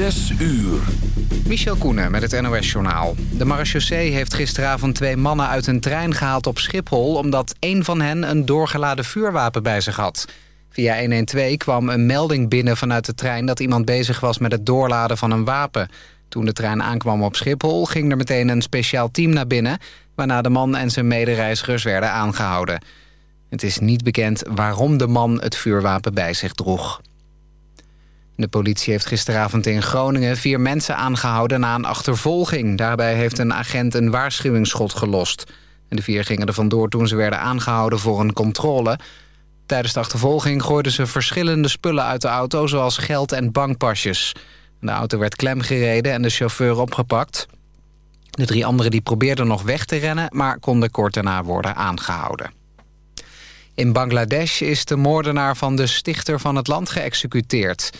Zes uur. Michel Koenen met het NOS-journaal. De marechaussee heeft gisteravond twee mannen uit een trein gehaald op Schiphol... omdat één van hen een doorgeladen vuurwapen bij zich had. Via 112 kwam een melding binnen vanuit de trein... dat iemand bezig was met het doorladen van een wapen. Toen de trein aankwam op Schiphol ging er meteen een speciaal team naar binnen... waarna de man en zijn medereizigers werden aangehouden. Het is niet bekend waarom de man het vuurwapen bij zich droeg. De politie heeft gisteravond in Groningen vier mensen aangehouden na een achtervolging. Daarbij heeft een agent een waarschuwingsschot gelost. De vier gingen er vandoor toen ze werden aangehouden voor een controle. Tijdens de achtervolging gooiden ze verschillende spullen uit de auto... zoals geld en bankpasjes. De auto werd klemgereden en de chauffeur opgepakt. De drie anderen die probeerden nog weg te rennen... maar konden kort daarna worden aangehouden. In Bangladesh is de moordenaar van de stichter van het land geëxecuteerd.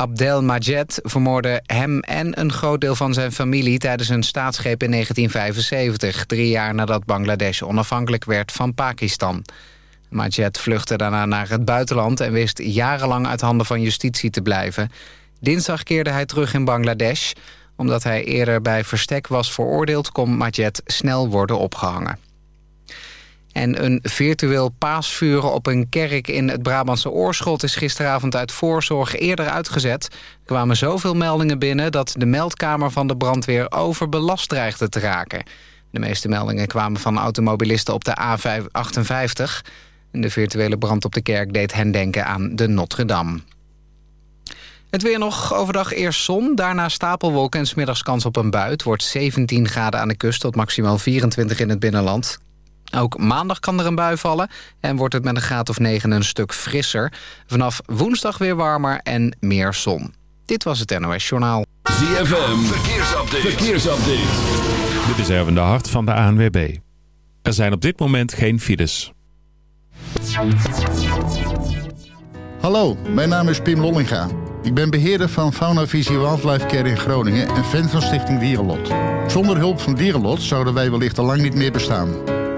Abdel Majed vermoorde hem en een groot deel van zijn familie... tijdens een staatsgreep in 1975, drie jaar nadat Bangladesh onafhankelijk werd van Pakistan. Majed vluchtte daarna naar het buitenland en wist jarenlang uit handen van justitie te blijven. Dinsdag keerde hij terug in Bangladesh. Omdat hij eerder bij verstek was veroordeeld... kon Majed snel worden opgehangen. En een virtueel paasvuren op een kerk in het Brabantse Oorschot... is gisteravond uit voorzorg eerder uitgezet. Er kwamen zoveel meldingen binnen dat de meldkamer van de brandweer overbelast dreigde te raken. De meeste meldingen kwamen van automobilisten op de A58. De virtuele brand op de kerk deed hen denken aan de Notre-Dame. Het weer nog overdag eerst zon, daarna stapelwolken en smiddags kans op een bui. Het wordt 17 graden aan de kust tot maximaal 24 in het binnenland. Ook maandag kan er een bui vallen en wordt het met een graad of 9 een stuk frisser. Vanaf woensdag weer warmer en meer zon. Dit was het NOS Journaal. ZFM, verkeersupdate. verkeersupdate. Dit is even de hart van de ANWB. Er zijn op dit moment geen files. Hallo, mijn naam is Pim Lollinga. Ik ben beheerder van Fauna Visie Wildlife Care in Groningen en fan van Stichting Dierenlot. Zonder hulp van Dierenlot zouden wij wellicht al lang niet meer bestaan.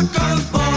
Wakker worden.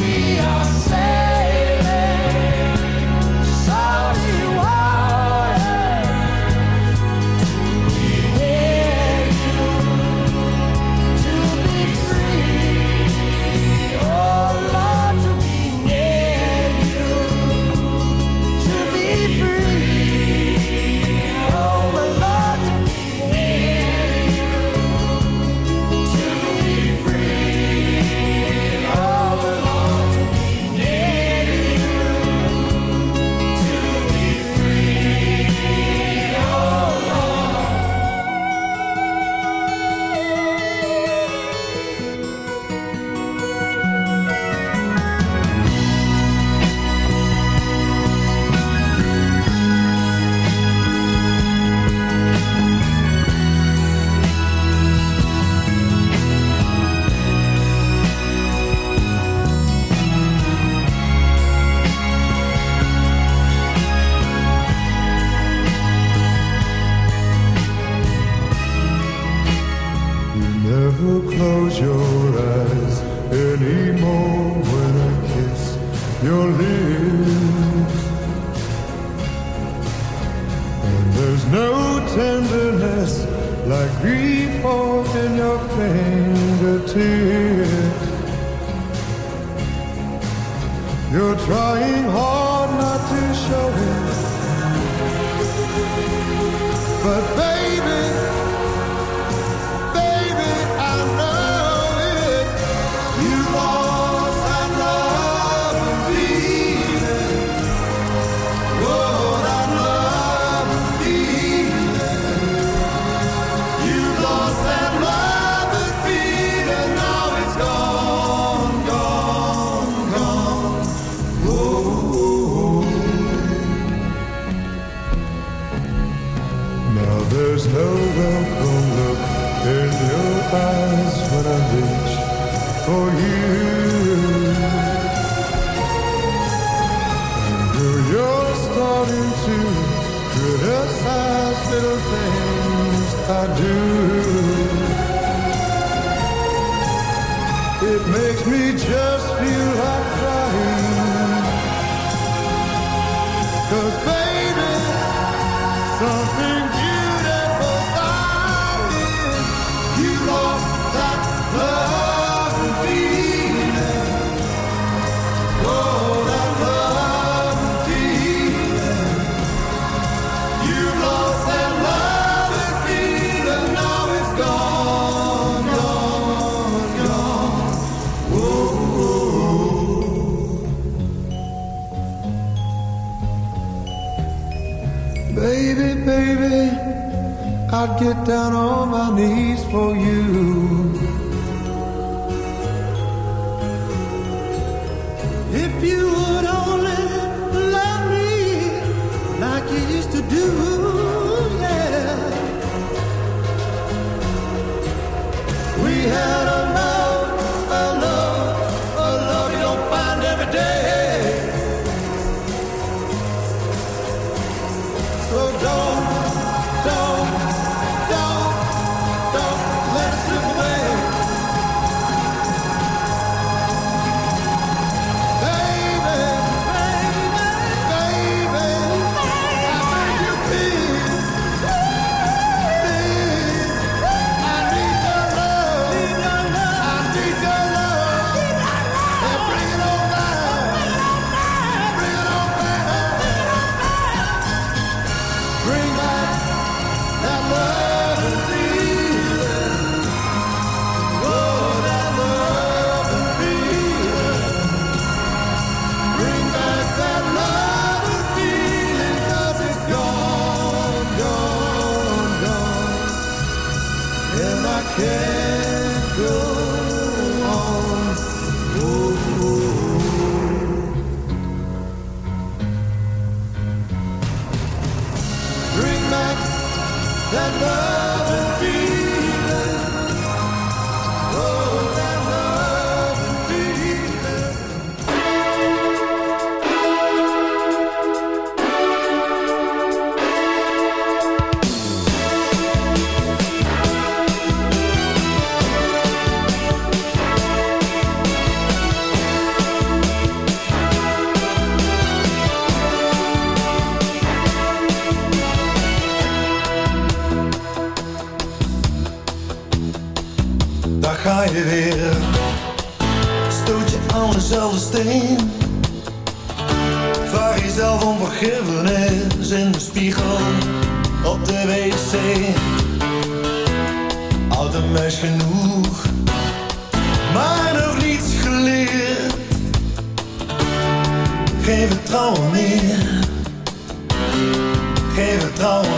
we are.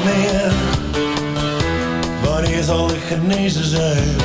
Meer. Wanneer zal ik genezen zijn?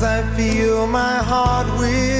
Sometimes I feel my heart will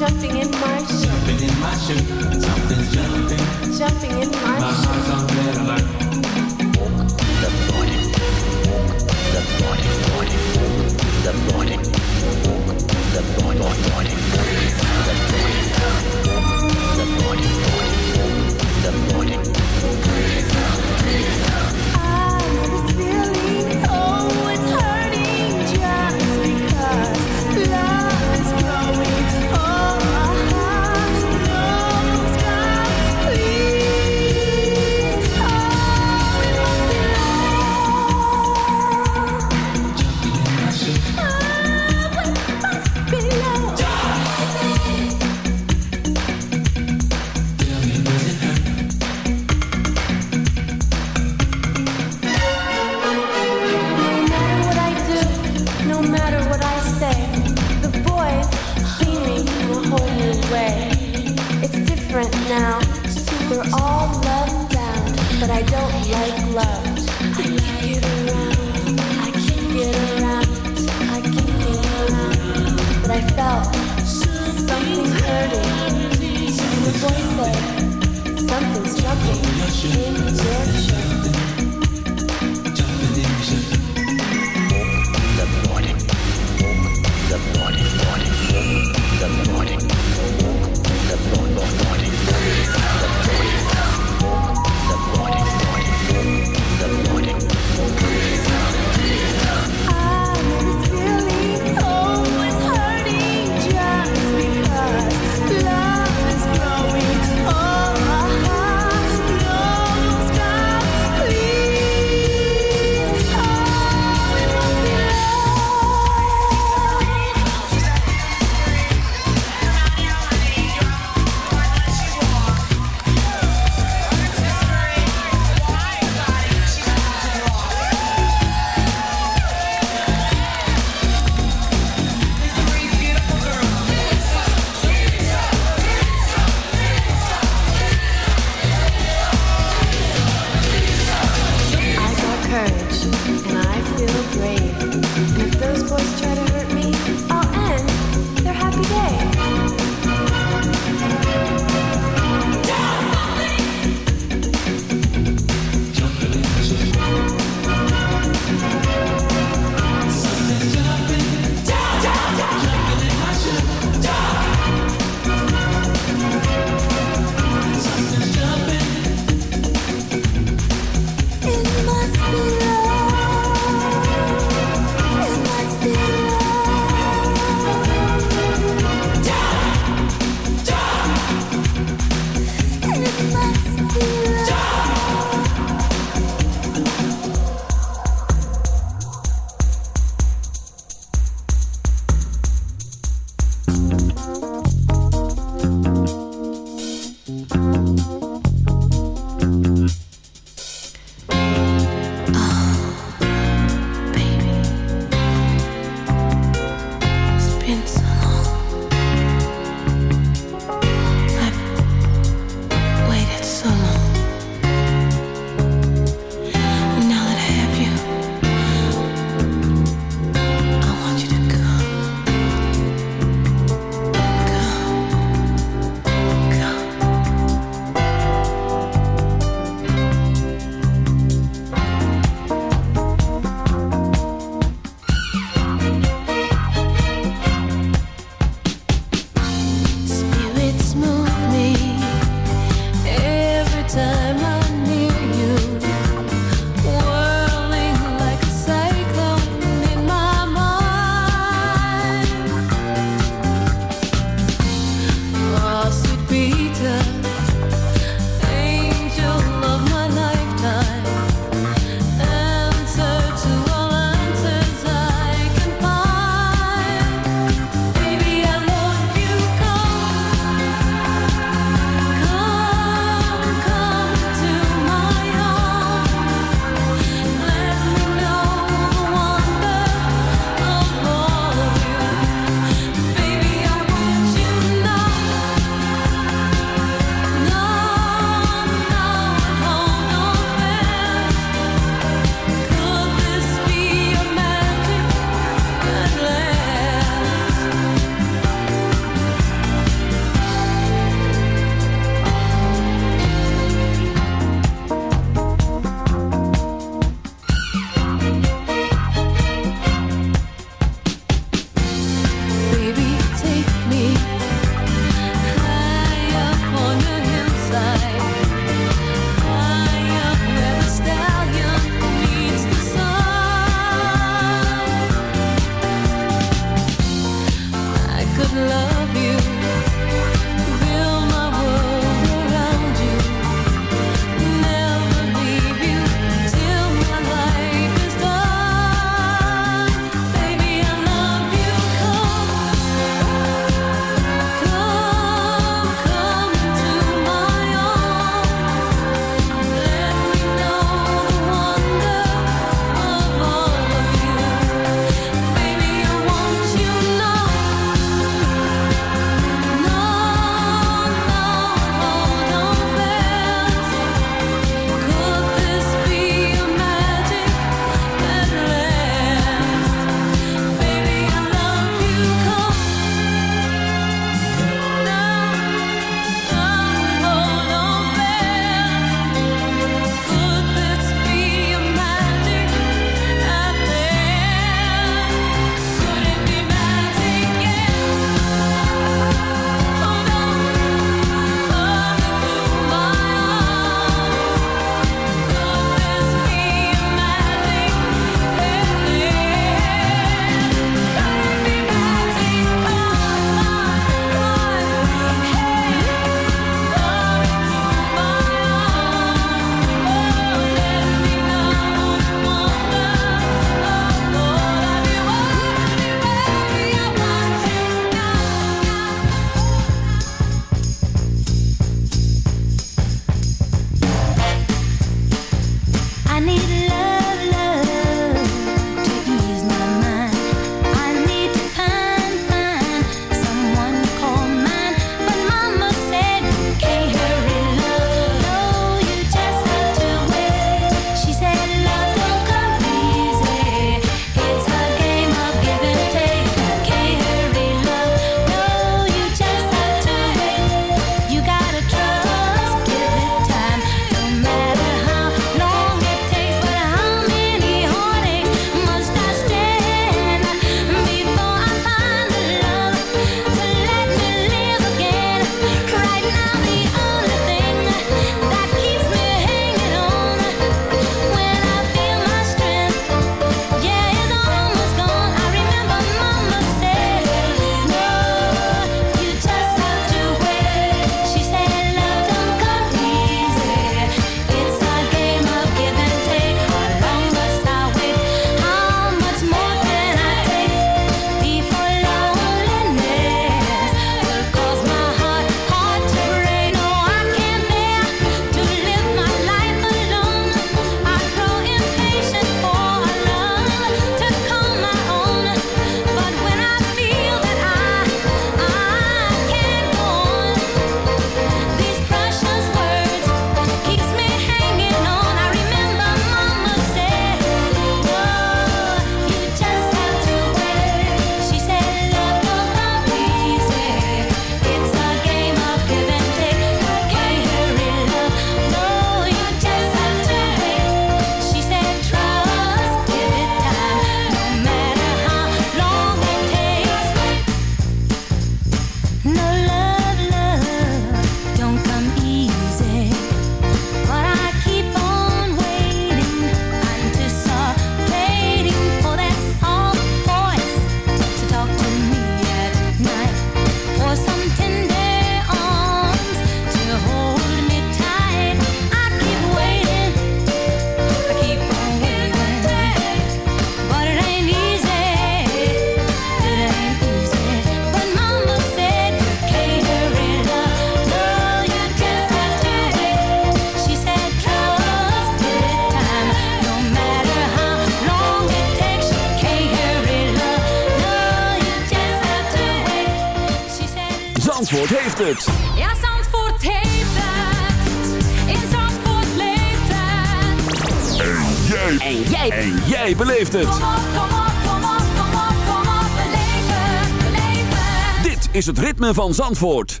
heeft het. Ja, Zandvoort heeft het. In Zandvoort leeft het. En jij. En jij. En jij beleeft het. Kom op, kom op, kom op, kom op, kom op. Beleef het, beleef het. Dit is het ritme van Zandvoort.